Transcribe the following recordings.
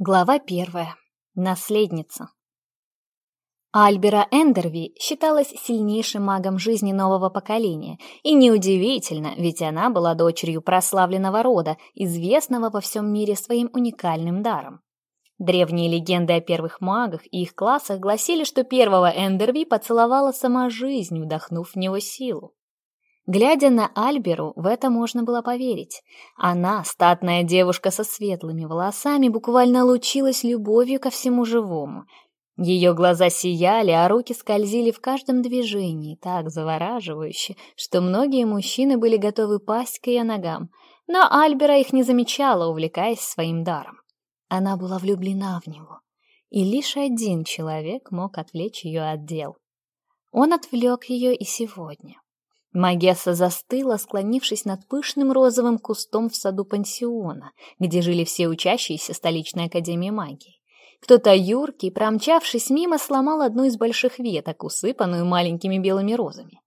Глава первая. Наследница. Альбера Эндерви считалась сильнейшим магом жизни нового поколения, и неудивительно, ведь она была дочерью прославленного рода, известного во всем мире своим уникальным даром. Древние легенды о первых магах и их классах гласили, что первого Эндерви поцеловала сама жизнь, вдохнув в него силу. Глядя на Альберу, в это можно было поверить. Она, статная девушка со светлыми волосами, буквально лучилась любовью ко всему живому. Ее глаза сияли, а руки скользили в каждом движении так завораживающе, что многие мужчины были готовы пасть к ее ногам. Но Альбера их не замечала, увлекаясь своим даром. Она была влюблена в него. И лишь один человек мог отвлечь ее от дел. Он отвлек ее и сегодня. Магесса застыла, склонившись над пышным розовым кустом в саду пансиона, где жили все учащиеся столичной академии магии. Кто-то юркий, промчавшись мимо, сломал одну из больших веток, усыпанную маленькими белыми розами.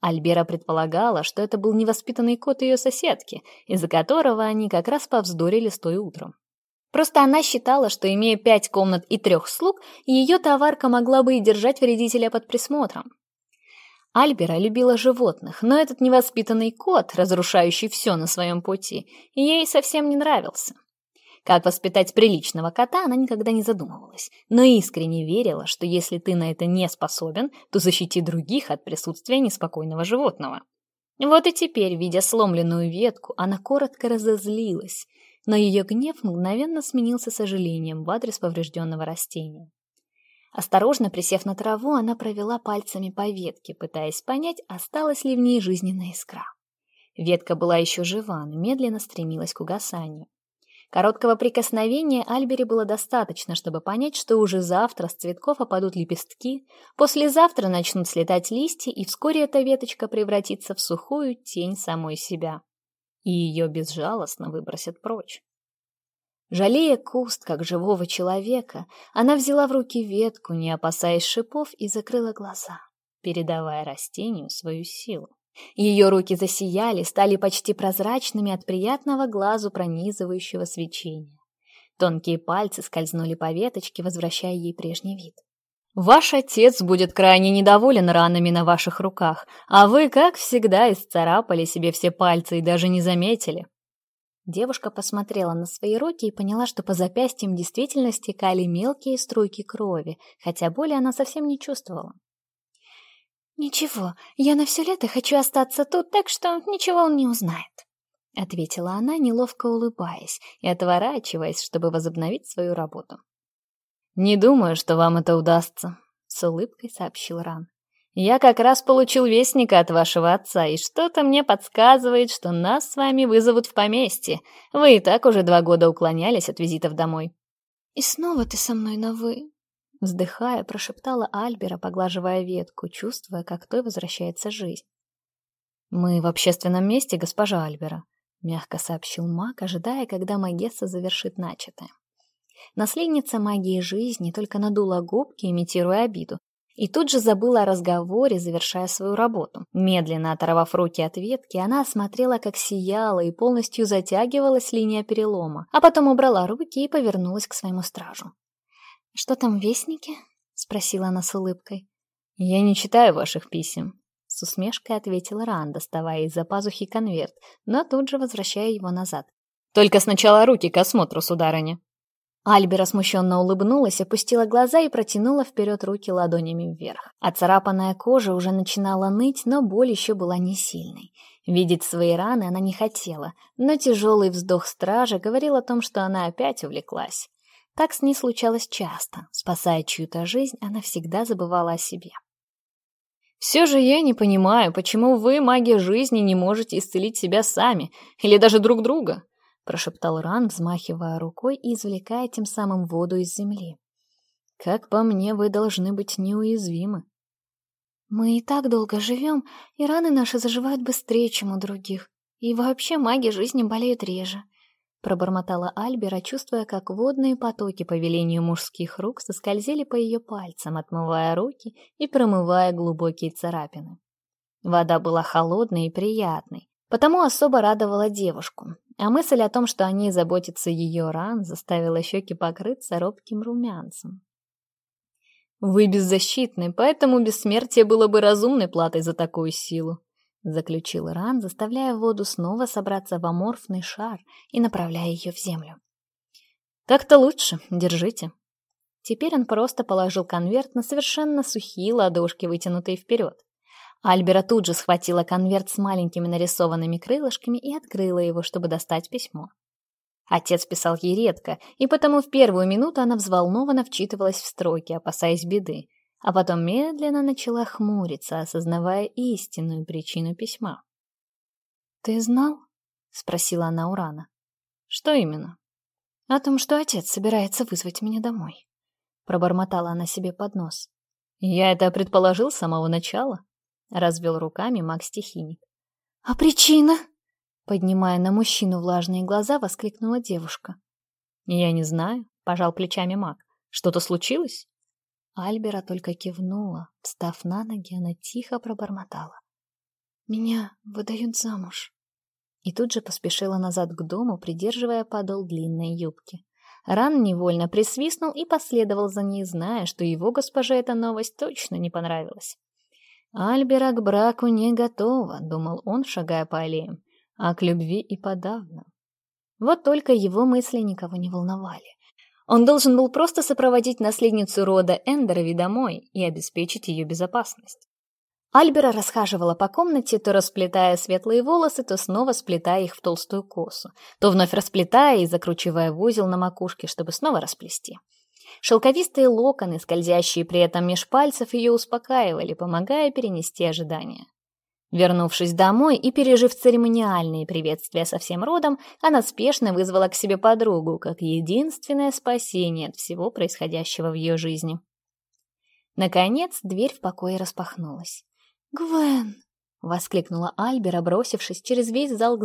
Альбера предполагала, что это был невоспитанный кот ее соседки, из-за которого они как раз повздорили с той утром. Просто она считала, что, имея пять комнат и трех слуг, ее товарка могла бы и держать вредителя под присмотром. Альбера любила животных, но этот невоспитанный кот, разрушающий все на своем пути, ей совсем не нравился. Как воспитать приличного кота, она никогда не задумывалась, но искренне верила, что если ты на это не способен, то защити других от присутствия неспокойного животного. Вот и теперь, видя сломленную ветку, она коротко разозлилась, но ее гнев мгновенно сменился сожалением в адрес поврежденного растения. Осторожно присев на траву, она провела пальцами по ветке, пытаясь понять, осталась ли в ней жизненная искра. Ветка была еще жива, но медленно стремилась к угасанию. Короткого прикосновения Альбере было достаточно, чтобы понять, что уже завтра с цветков опадут лепестки, послезавтра начнут слетать листья, и вскоре эта веточка превратится в сухую тень самой себя. И ее безжалостно выбросят прочь. Жалея куст, как живого человека, она взяла в руки ветку, не опасаясь шипов, и закрыла глаза, передавая растению свою силу. Ее руки засияли, стали почти прозрачными от приятного глазу пронизывающего свечения. Тонкие пальцы скользнули по веточке, возвращая ей прежний вид. «Ваш отец будет крайне недоволен ранами на ваших руках, а вы, как всегда, исцарапали себе все пальцы и даже не заметили», Девушка посмотрела на свои руки и поняла, что по запястьям действительно стекали мелкие струйки крови, хотя боли она совсем не чувствовала. «Ничего, я на все лето хочу остаться тут, так что ничего он не узнает», — ответила она, неловко улыбаясь и отворачиваясь, чтобы возобновить свою работу. «Не думаю, что вам это удастся», — с улыбкой сообщил Ран. Я как раз получил вестника от вашего отца, и что-то мне подсказывает, что нас с вами вызовут в поместье. Вы и так уже два года уклонялись от визитов домой». «И снова ты со мной на «вы», — вздыхая, прошептала Альбера, поглаживая ветку, чувствуя, как той возвращается жизнь. «Мы в общественном месте, госпожа Альбера», — мягко сообщил маг, ожидая, когда Магесса завершит начатое. Наследница магии жизни только надула губки, имитируя обиду, и тут же забыла о разговоре, завершая свою работу. Медленно оторвав руки от ветки, она осмотрела, как сияла и полностью затягивалась линия перелома, а потом убрала руки Альбера смущенно улыбнулась, опустила глаза и протянула вперед руки ладонями вверх. Оцарапанная кожа уже начинала ныть, но боль еще была не сильной. Видеть свои раны она не хотела, но тяжелый вздох стража говорил о том, что она опять увлеклась. Так с ней случалось часто. Спасая чью-то жизнь, она всегда забывала о себе. «Все же я не понимаю, почему вы, маги жизни, не можете исцелить себя сами, или даже друг друга?» прошептал Ран, взмахивая рукой и извлекая тем самым воду из земли. «Как по мне, вы должны быть неуязвимы». «Мы и так долго живем, и раны наши заживают быстрее, чем у других. И вообще маги жизни болеют реже», — пробормотала Альбера, чувствуя, как водные потоки по велению мужских рук соскользили по ее пальцам, отмывая руки и промывая глубокие царапины. Вода была холодной и приятной, потому особо радовала девушку. а мысль о том, что они заботятся ее ран, заставила щеки покрыться робким румянцем. «Вы беззащитны, поэтому бессмертие было бы разумной платой за такую силу», заключил Ран, заставляя воду снова собраться в аморфный шар и направляя ее в землю. «Так-то лучше, держите». Теперь он просто положил конверт на совершенно сухие ладошки, вытянутые вперед. Альбера тут же схватила конверт с маленькими нарисованными крылышками и открыла его, чтобы достать письмо. Отец писал ей редко, и потому в первую минуту она взволнованно вчитывалась в строки, опасаясь беды, а потом медленно начала хмуриться, осознавая истинную причину письма. «Ты знал?» — спросила она Урана. «Что именно?» «О том, что отец собирается вызвать меня домой», — пробормотала она себе под нос. «Я это предположил с самого начала», развел руками маг-стихийник. «А причина?» Поднимая на мужчину влажные глаза, воскликнула девушка. «Я не знаю», — пожал плечами маг. «Что-то случилось?» Альбера только кивнула. Встав на ноги, она тихо пробормотала. «Меня выдают замуж». И тут же поспешила назад к дому, придерживая подол длинной юбки. Ран невольно присвистнул и последовал за ней, зная, что его госпоже эта новость точно не понравилась. Альбера к браку не готова, думал он, шагая по аллеям, а к любви и подавно. Вот только его мысли никого не волновали. Он должен был просто сопроводить наследницу рода Эндерови домой и обеспечить ее безопасность. Альбера расхаживала по комнате, то расплетая светлые волосы, то снова сплетая их в толстую косу, то вновь расплетая и закручивая в узел на макушке, чтобы снова расплести. Шелковистые локоны, скользящие при этом меж пальцев, ее успокаивали, помогая перенести ожидания. Вернувшись домой и пережив церемониальные приветствия со всем родом, она спешно вызвала к себе подругу, как единственное спасение от всего происходящего в ее жизни. Наконец, дверь в покое распахнулась. «Гвен!» — воскликнула Альбера, бросившись через весь зал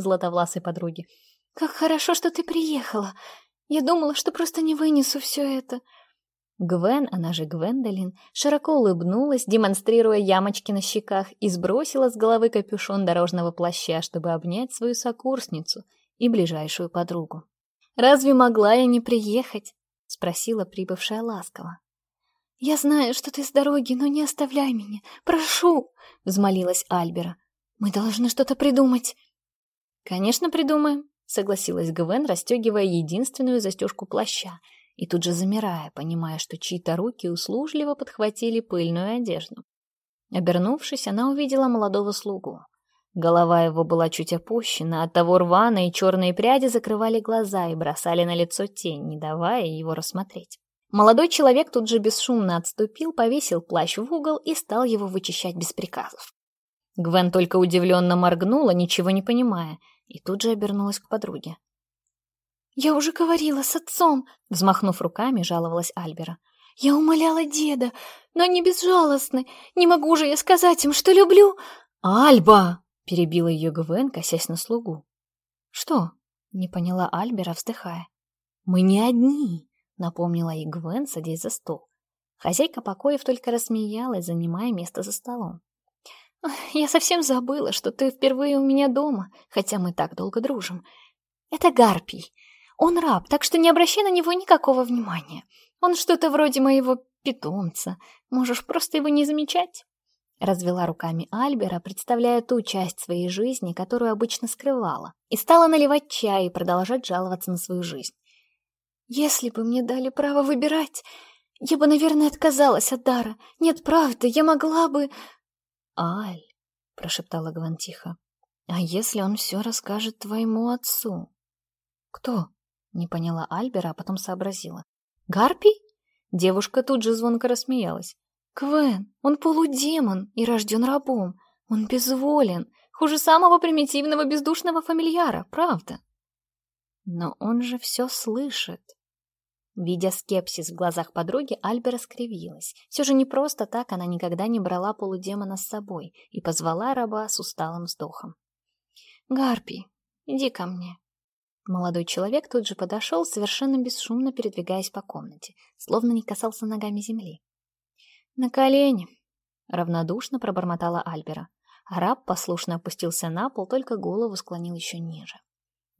к златовласой подруге. «Как хорошо, что ты приехала! Я думала, что просто не вынесу все это!» Гвен, она же Гвендолин, широко улыбнулась, демонстрируя ямочки на щеках, и сбросила с головы капюшон дорожного плаща, чтобы обнять свою сокурсницу и ближайшую подругу. «Разве могла я не приехать?» — спросила прибывшая ласково. «Я знаю, что ты с дороги, но не оставляй меня. Прошу!» — взмолилась Альбера. «Мы должны что-то придумать». «Конечно, придумаем», — согласилась Гвен, расстегивая единственную застежку плаща, и тут же замирая, понимая, что чьи-то руки услужливо подхватили пыльную одежду. Обернувшись, она увидела молодого слугу. Голова его была чуть опущена, оттого рваные черные пряди закрывали глаза и бросали на лицо тень, не давая его рассмотреть. Молодой человек тут же бесшумно отступил, повесил плащ в угол и стал его вычищать без приказов. Гвен только удивленно моргнула, ничего не понимая — и тут же обернулась к подруге. «Я уже говорила с отцом», — взмахнув руками, жаловалась Альбера. «Я умоляла деда, но они безжалостны. Не могу же я сказать им, что люблю...» «Альба!» — перебила ее Гвен, косясь на слугу. «Что?» — не поняла Альбера, вздыхая. «Мы не одни», — напомнила ей Гвен, садясь за стол. Хозяйка покоев только рассмеялась, занимая место за столом. «Я совсем забыла, что ты впервые у меня дома, хотя мы так долго дружим. Это Гарпий. Он раб, так что не обращай на него никакого внимания. Он что-то вроде моего питомца. Можешь просто его не замечать. Развела руками Альбера, представляя ту часть своей жизни, которую обычно скрывала, и стала наливать чай и продолжать жаловаться на свою жизнь. «Если бы мне дали право выбирать, я бы, наверное, отказалась от дара. Нет, правда, я могла бы...» «Аль», — прошептала Гван тихо, — «а если он все расскажет твоему отцу?» «Кто?» Не поняла Альбера, а потом сообразила. «Гарпий?» Девушка тут же звонко рассмеялась. «Квен, он полудемон и рожден рабом. Он безволен, хуже самого примитивного бездушного фамильяра, правда?» «Но он же все слышит». Видя скепсис в глазах подруги, Альбера скривилась. Все же не просто так она никогда не брала полудемона с собой и позвала раба с усталым вздохом. «Гарпий, иди ко мне». Молодой человек тут же подошел, совершенно бесшумно передвигаясь по комнате, словно не касался ногами земли. «На колени!» — равнодушно пробормотала Альбера. Араб послушно опустился на пол, только голову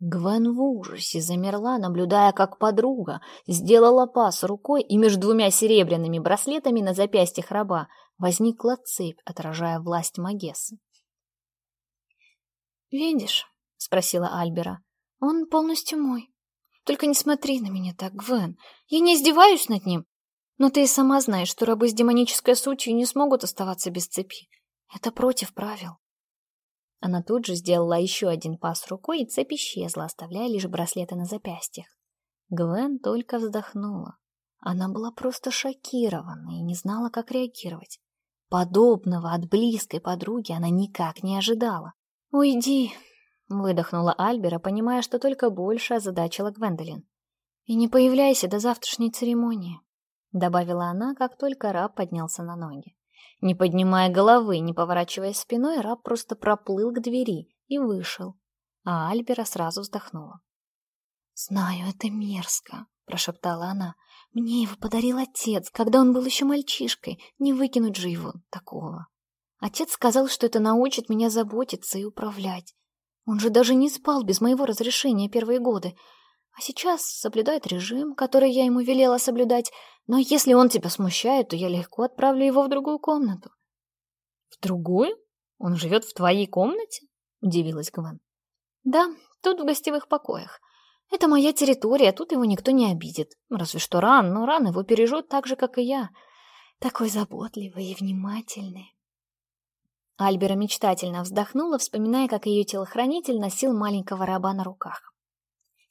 склонил еще ниже. Гвен в ужасе замерла, наблюдая, как подруга сделала пас рукой, и между двумя серебряными браслетами на запястьях раба возникла цепь, отражая власть Магессы. «Видишь?» — спросила Альбера. «Он полностью мой. Только не смотри на меня так, Гвен. Я не издеваюсь над ним. Но ты и Она тут же сделала еще один пас рукой, и цепь исчезла, оставляя лишь браслеты на запястьях. Гвен только вздохнула. Она была просто шокирована и не знала, как реагировать. Подобного от близкой подруги она никак не ожидала. «Уйди!» — выдохнула Альбера, понимая, что только больше озадачила Гвендолин. «И не появляйся до завтрашней церемонии», — добавила она, как только раб поднялся на ноги. Не поднимая головы, не поворачивая спиной, раб просто проплыл к двери и вышел. А Альбера сразу вздохнула. «Знаю, это мерзко», — прошептала она. «Мне его подарил отец, когда он был еще мальчишкой. Не выкинуть же его такого». Отец сказал, что это научит меня заботиться и управлять. Он же даже не спал без моего разрешения первые годы. А сейчас соблюдает режим, который я ему велела соблюдать, но если он тебя смущает, то я легко отправлю его в другую комнату. — В другую? Он живет в твоей комнате? — удивилась Гвен. — Да, тут в гостевых покоях. Это моя территория, тут его никто не обидит. Разве что Ран, но Ран его пережет так же, как и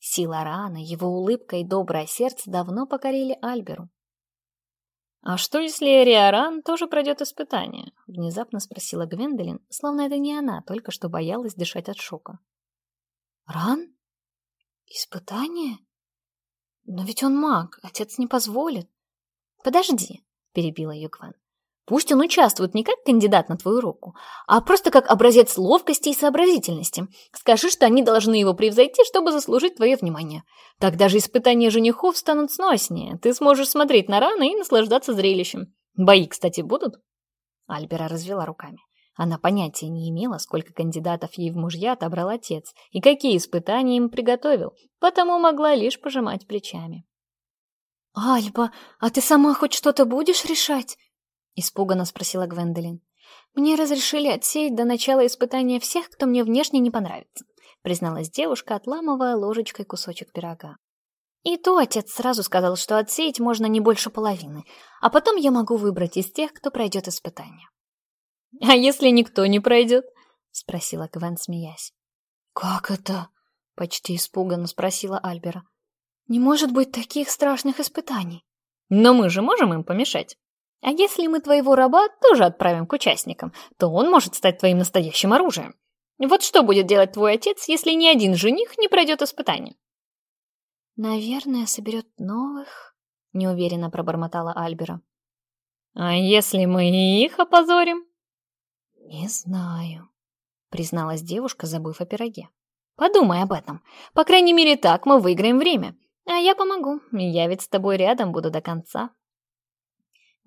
Сила Рана, его улыбка и доброе сердце давно покорили Альберу. «А что, если Риоран тоже пройдет испытание?» — внезапно спросила Гвендолин, словно это не она, только что боялась дышать от шока. «Ран? Испытание? Но ведь он маг, отец не позволит». «Подожди», — перебила ее Гвен. Пусть он участвует не как кандидат на твою руку, а просто как образец ловкости и сообразительности. Скажи, что они должны его превзойти, чтобы заслужить твое внимание. Так даже испытания женихов станут сноснее. Ты сможешь смотреть на раны и наслаждаться зрелищем. Бои, кстати, будут?» Альбера развела руками. Она понятия не имела, сколько кандидатов ей в мужья отобрал отец и какие испытания им приготовил, потому могла лишь пожимать плечами. «Альба, а ты сама хоть что-то будешь решать?» Испуганно спросила Гвендолин. «Мне разрешили отсеять до начала испытания всех, кто мне внешне не понравится», призналась девушка, отламывая ложечкой кусочек пирога. И то отец сразу сказал, что отсеять можно не больше половины, а потом я могу выбрать из тех, кто пройдет испытание. «А если никто не пройдет?» — спросила Гвен, смеясь. «Как это?» — почти испуганно спросила Альбера. «Не может быть таких страшных испытаний». «Но мы же можем им помешать». А если мы твоего раба тоже отправим к участникам, то он может стать твоим настоящим оружием. Вот что будет делать твой отец, если ни один жених не пройдет испытание?» «Наверное, соберет новых», — неуверенно пробормотала Альбера. «А если мы их опозорим?» «Не знаю», — призналась девушка, забыв о пироге. «Подумай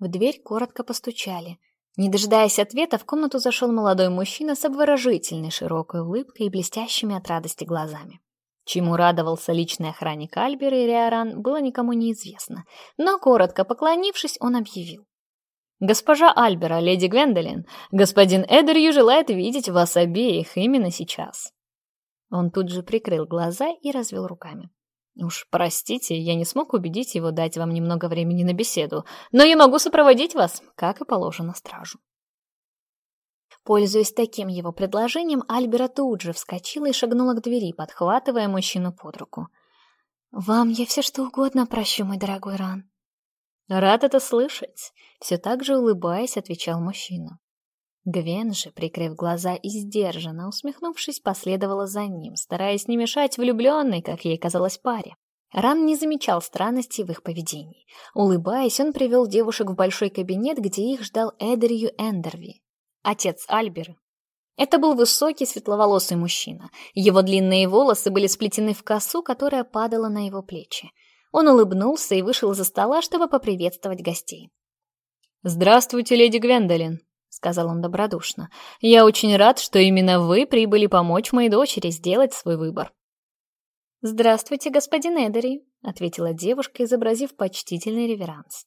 об этом. По крайней мере, так мы выиграем время. А я помогу. Я ведь с тобой рядом буду до конца». В дверь коротко постучали. Не дожидаясь ответа, в комнату зашел молодой мужчина с обворожительной широкой улыбкой и блестящими от радости глазами. Чему радовался личный охранник Альбера и Риоран, было никому неизвестно, но, коротко Уж простите, я не смог убедить его дать вам немного времени на беседу, но я могу сопроводить вас, как и положено стражу. Пользуясь таким его предложением, Альбера тут же вскочила и шагнула к двери, подхватывая мужчину под руку. «Вам я все что угодно прощу, мой дорогой Ран». «Рад это слышать», — все так же улыбаясь, отвечал мужчина. Гвен же, прикрыв глаза и сдержанно усмехнувшись, последовала за ним, стараясь не мешать влюбленной, как ей казалось, паре. Ран не замечал странностей в их поведении. Улыбаясь, он привел девушек в большой кабинет, где их ждал Эдерью Эндерви, отец Альберы. Это был высокий светловолосый мужчина. Его длинные волосы были сплетены в косу, которая падала на его плечи. Он улыбнулся и вышел за стола, сказал он добродушно. «Я очень рад, что именно вы прибыли помочь моей дочери сделать свой выбор». «Здравствуйте, господин Эдери», — ответила девушка, изобразив почтительный реверанс.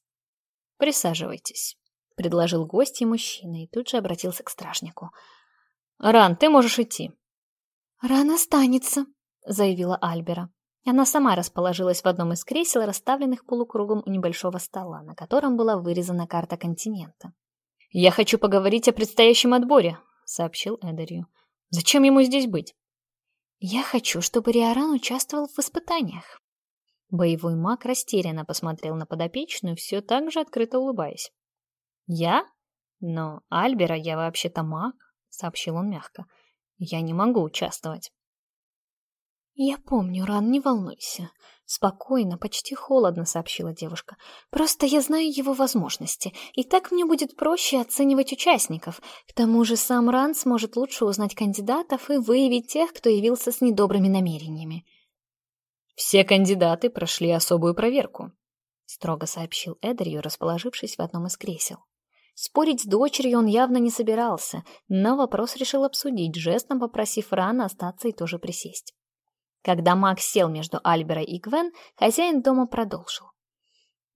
«Присаживайтесь», — предложил гость и мужчина, и тут же обратился к стражнику. «Ран, ты можешь идти». «Ран останется», — заявила Альбера. Она сама расположилась в одном из кресел, расставленных полукругом у небольшого стола, на котором была вырезана карта континента. «Я хочу поговорить о предстоящем отборе», — сообщил Эдерью. «Зачем ему здесь быть?» «Я хочу, чтобы Риоран участвовал в испытаниях». Боевой маг растерянно посмотрел на подопечную, все так же открыто улыбаясь. «Я? Но Альбера я вообще-то маг», — сообщил он мягко. «Я не могу участвовать». «Я помню, Ран, не волнуйся». Спокойно, почти холодно сообщила девушка. «Просто я знаю его возможности, и так мне будет проще оценивать участников. К тому же сам Ран сможет лучше узнать кандидатов и выявить тех, кто явился с недобрыми намерениями». «Все кандидаты прошли особую проверку», — строго сообщил Эдерью, расположившись в одном из кресел. Спорить с дочерью он явно не собирался, но вопрос решил обсудить, жестом попросив Рана остаться и тоже Когда дамаг сел между Альбера и Гвен, хозяин дома продолжил.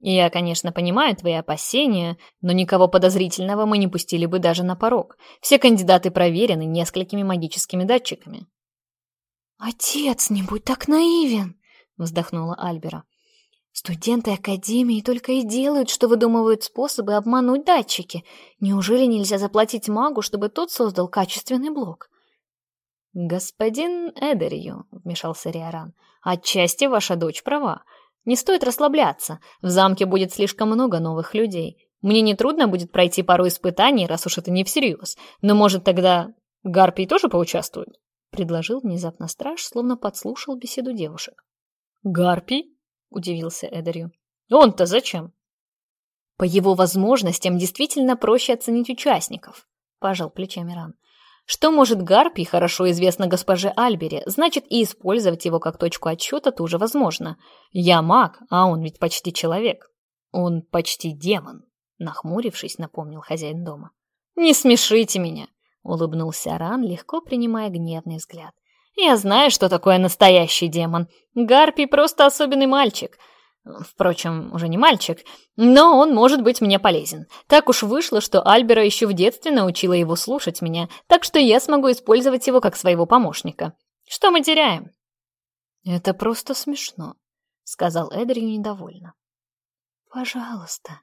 «Я, конечно, понимаю твои опасения, но никого подозрительного мы не пустили бы даже на порог. Все кандидаты проверены несколькими магическими датчиками». «Отец, не будь так наивен!» — вздохнула Альбера. «Студенты Академии только и делают, что выдумывают способы обмануть датчики. Неужели нельзя заплатить магу, чтобы тот создал качественный блок?» «Господин Эдерью», — вмешался Риоран, — «отчасти ваша дочь права. Не стоит расслабляться. В замке будет слишком много новых людей. Мне нетрудно будет пройти пару испытаний, раз уж это не всерьез. Но, может, тогда Гарпий тоже поучаствует?» — предложил внезапно страж, словно подслушал беседу девушек. «Гарпий?» — удивился Эдерью. «Он-то зачем?» «По его возможностям действительно проще оценить участников», — пожал плечами Ран. Что может гарпий, хорошо известно госпоже Альбере, значит и использовать его как точку отсчета тоже возможно. Я маг, а он ведь почти человек. Он почти демон, нахмурившись, напомнил хозяин дома. Не смешите меня, улыбнулся Аран, легко принимая гневный взгляд. Я знаю, что такое настоящий демон. Гарпий просто особенный мальчик. Впрочем, уже не мальчик, но он может быть мне полезен. Так уж вышло, что Альбера еще в детстве научила его слушать меня, так что я смогу использовать его как своего помощника. Что мы теряем? Это просто смешно, сказал Эдрию недовольно. Пожалуйста,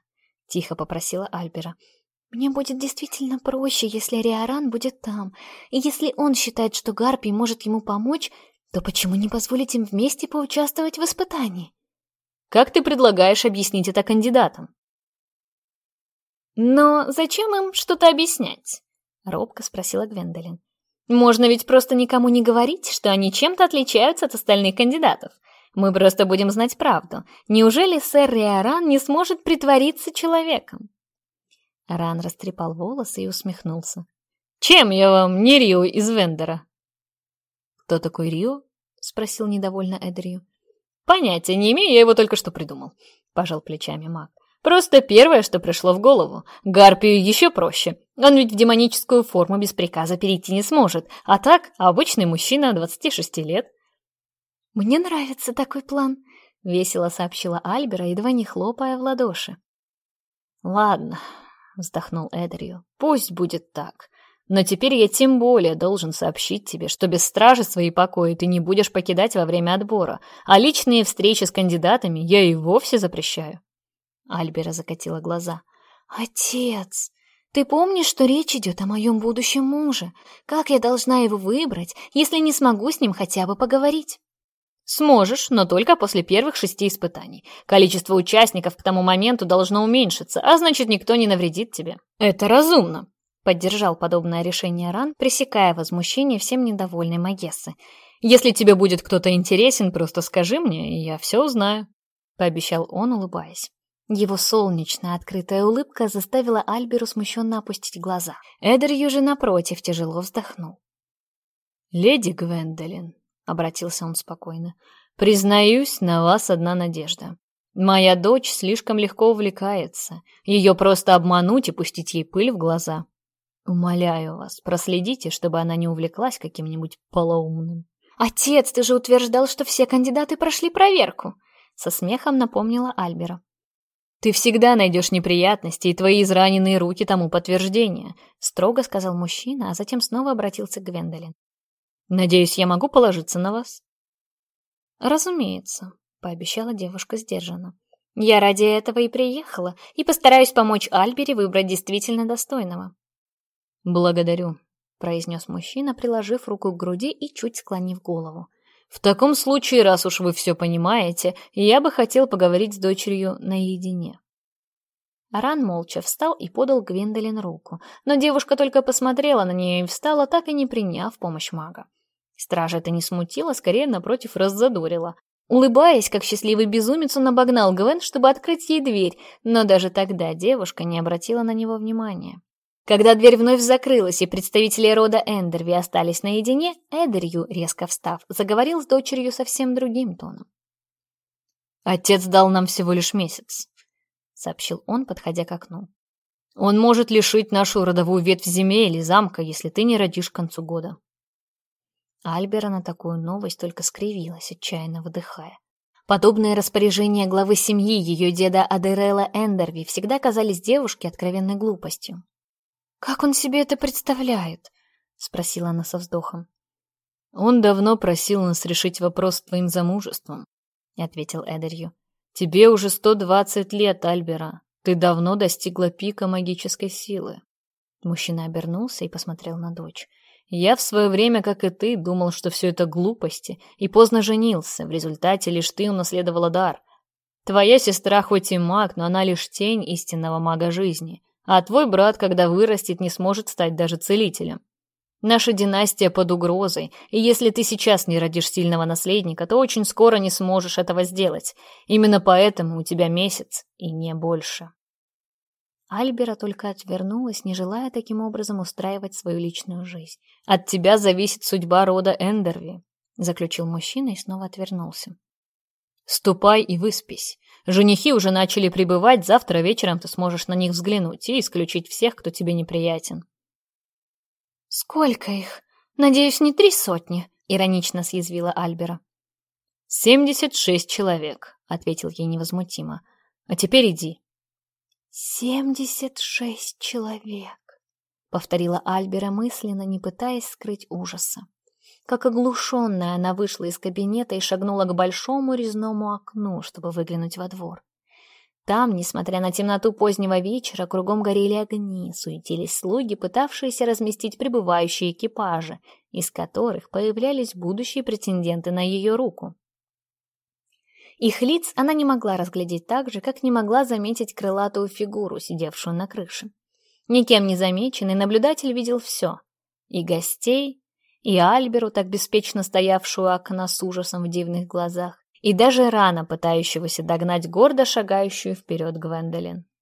тихо попросила Альбера. Мне будет действительно проще, если Риоран будет там. И если он считает, что Гарпий может ему помочь, то почему не позволить им вместе поучаствовать в испытании? Как ты предлагаешь объяснить это кандидатам? Но зачем им что-то объяснять? Робко спросила Гвендолин. Можно ведь просто никому не говорить, что они чем-то отличаются от остальных кандидатов. Мы просто будем знать правду. Неужели сэр Риоран не сможет притвориться человеком? Ран растрепал волосы и усмехнулся. «Чем я вам не Рио из Вендера?» «Кто такой Рио?» — спросил недовольно Эдрию. Понятия не имею, я его только что придумал», — пожал плечами маг. «Просто первое, что пришло в голову. Гарпию еще проще. Он ведь в демоническую форму без приказа перейти не сможет. А так, обычный мужчина 26 лет». «Мне нравится такой план», — весело сообщила Альбера, едва не хлопая в ладоши. «Ладно», — вздохнул Эдрию, — «пусть будет так. Но теперь я тем более должен сообщить тебе, что без стражи свои покои ты не будешь покидать во время отбора, а личные встречи с кандидатами я и вовсе запрещаю. Альбера закатила глаза. «Отец, ты помнишь, что речь идет о моем будущем муже? Как я должна его выбрать, если не смогу с ним хотя бы поговорить?» Сможешь, но только после первых шести испытаний. Количество участников к тому моменту должно уменьшиться, а значит, никто не навредит тебе. Поддержал подобное решение Ран, пресекая возмущение всем недовольной Магессы. «Если тебе будет кто-то интересен, просто скажи мне, и я все узнаю», — пообещал он, улыбаясь. Его солнечная открытая улыбка заставила Альберу смущенно опустить глаза. Эдер же напротив тяжело вздохнул. «Леди Гвендолин», — обратился он спокойно, — «признаюсь, на вас одна надежда. Моя дочь слишком легко увлекается. Ее просто обмануть и пустить ей пыль в глаза умоляю вас, проследите, чтобы она не увлеклась каким-нибудь полоумным». «Отец, ты же утверждал, что все кандидаты прошли проверку!» Со смехом напомнила Альбера. «Ты всегда найдешь неприятности, и твои израненные руки тому подтверждение», строго сказал мужчина, а затем снова обратился к Гвендолин. «Надеюсь, я могу положиться на вас?» «Разумеется», — пообещала девушка сдержанно. «Я ради этого и приехала, и постараюсь помочь Альбере выбрать действительно достойного». «Благодарю», — произнес мужчина, приложив руку к груди и чуть склонив голову. «В таком случае, раз уж вы все понимаете, я бы хотел поговорить с дочерью наедине». Ран молча встал и подал Гвендолин руку, но девушка только посмотрела на нее и встала, так и не приняв помощь мага. Стража это не смутило, скорее, напротив, раззадорила. Улыбаясь, как счастливый безумец, он обогнал Гвен, чтобы открыть ей дверь, но даже тогда девушка не обратила на него внимания. Когда дверь вновь закрылась, и представители рода Эндерви остались наедине, Эдерью, резко встав, заговорил с дочерью совсем другим тоном. «Отец дал нам всего лишь месяц», — сообщил он, подходя к окну. «Он может лишить нашу родовую ветвь земли или замка, если ты не родишь к концу года». Альбера на такую новость только скривилась, отчаянно выдыхая. Подобные распоряжения главы семьи ее деда Адерела Эндерви всегда казались девушке откровенной глупостью. «Как он себе это представляет?» — спросила она со вздохом. «Он давно просил нас решить вопрос с твоим замужеством», — ответил Эдерью. «Тебе уже сто двадцать лет, Альбера. Ты давно достигла пика магической силы». Мужчина обернулся и посмотрел на дочь. Я в свое время, как и ты, думал, что все это глупости, и поздно женился. В результате лишь ты унаследовала дар. Твоя сестра хоть и маг, но она лишь тень истинного мага жизни. А твой брат, когда вырастет, не сможет стать даже целителем. Наша династия под угрозой, и если ты сейчас не родишь сильного наследника, то очень скоро не сможешь этого сделать. Именно поэтому у тебя месяц, Женихи уже начали прибывать, завтра вечером ты сможешь на них взглянуть и исключить всех, кто тебе неприятен. «Сколько их? Надеюсь, не три сотни?» — иронично съязвила Альбера. «Семьдесят шесть человек», — ответил ей невозмутимо. «А теперь иди». «Семьдесят шесть человек», — повторила Альбера мысленно, не пытаясь скрыть ужаса как оглушенная, она вышла из кабинета и шагнула к большому резному окну, чтобы выглянуть во двор. Там, несмотря на темноту позднего вечера, кругом горели огни, суетились слуги, пытавшиеся разместить прибывающие экипажи, из которых появлялись будущие претенденты на ее руку. Их лиц она не могла разглядеть так же, как не могла заметить крылатую фигуру, сидевшую на крыше. Никем не замеченный наблюдатель видел все — и гостей, и Альберу, так беспечно стоявшую окна с ужасом в дивных глазах, и даже рано пытающегося догнать гордо шагающую вперед Гвендолин.